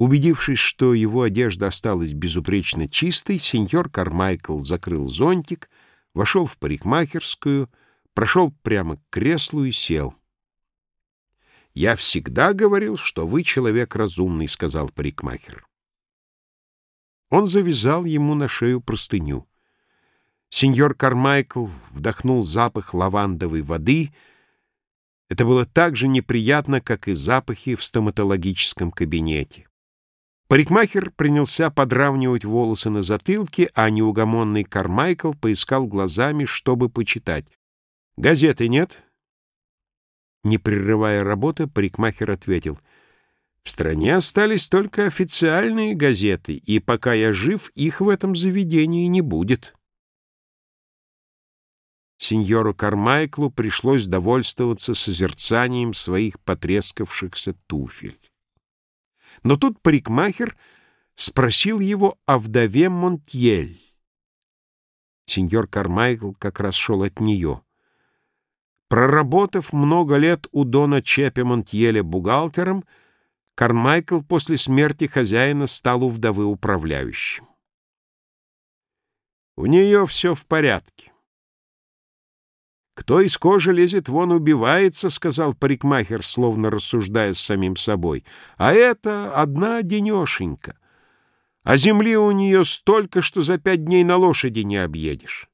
Убедившись, что его одежда осталась безупречно чистой, сеньор Кармайкл закрыл зонтик, вошел в парикмахерскую, прошел прямо к креслу и сел. «Я всегда говорил, что вы человек разумный», — сказал парикмахер. Он завязал ему на шею простыню. Сеньор Кармайкл вдохнул запах лавандовой воды. Это было так же неприятно, как и запахи в стоматологическом кабинете. Парикмахер принялся подравнивать волосы на затылке, а неугомонный Кармайкл поискал глазами, чтобы почитать. «Газеты нет?» Не прерывая работы, парикмахер ответил. «В стране остались только официальные газеты, и пока я жив, их в этом заведении не будет». Сеньору Кармайклу пришлось довольствоваться созерцанием своих потрескавшихся туфель. Но тут парикмахер спросил его о вдове Монтьель. Сеньор Кармайкл как раз шел от нее. Проработав много лет у Дона Чепе Монтьеля бухгалтером, Кармайкл после смерти хозяина стал у вдовы управляющим. У нее все в порядке. «Кто из кожи лезет вон, убивается», — сказал парикмахер, словно рассуждая с самим собой. «А это одна денешенька. А земли у нее столько, что за пять дней на лошади не объедешь.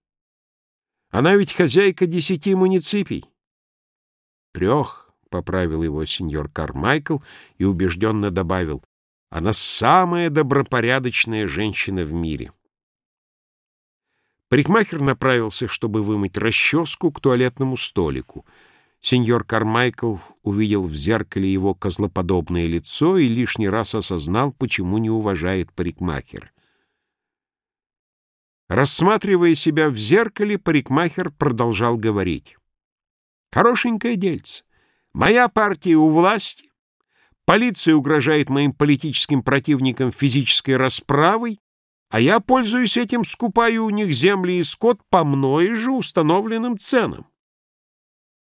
Она ведь хозяйка десяти муниципий». «Трех», — поправил его сеньор Кармайкл и убежденно добавил, «она самая добропорядочная женщина в мире». Парикмахер направился, чтобы вымыть расческу к туалетному столику. Сеньор Кармайкл увидел в зеркале его козлоподобное лицо и лишний раз осознал, почему не уважает парикмахера. Рассматривая себя в зеркале, парикмахер продолжал говорить. «Хорошенькое дельце. Моя партия у власти. Полиция угрожает моим политическим противникам физической расправой, а я, пользуюсь этим, скупаю у них земли и скот по мной же установленным ценам.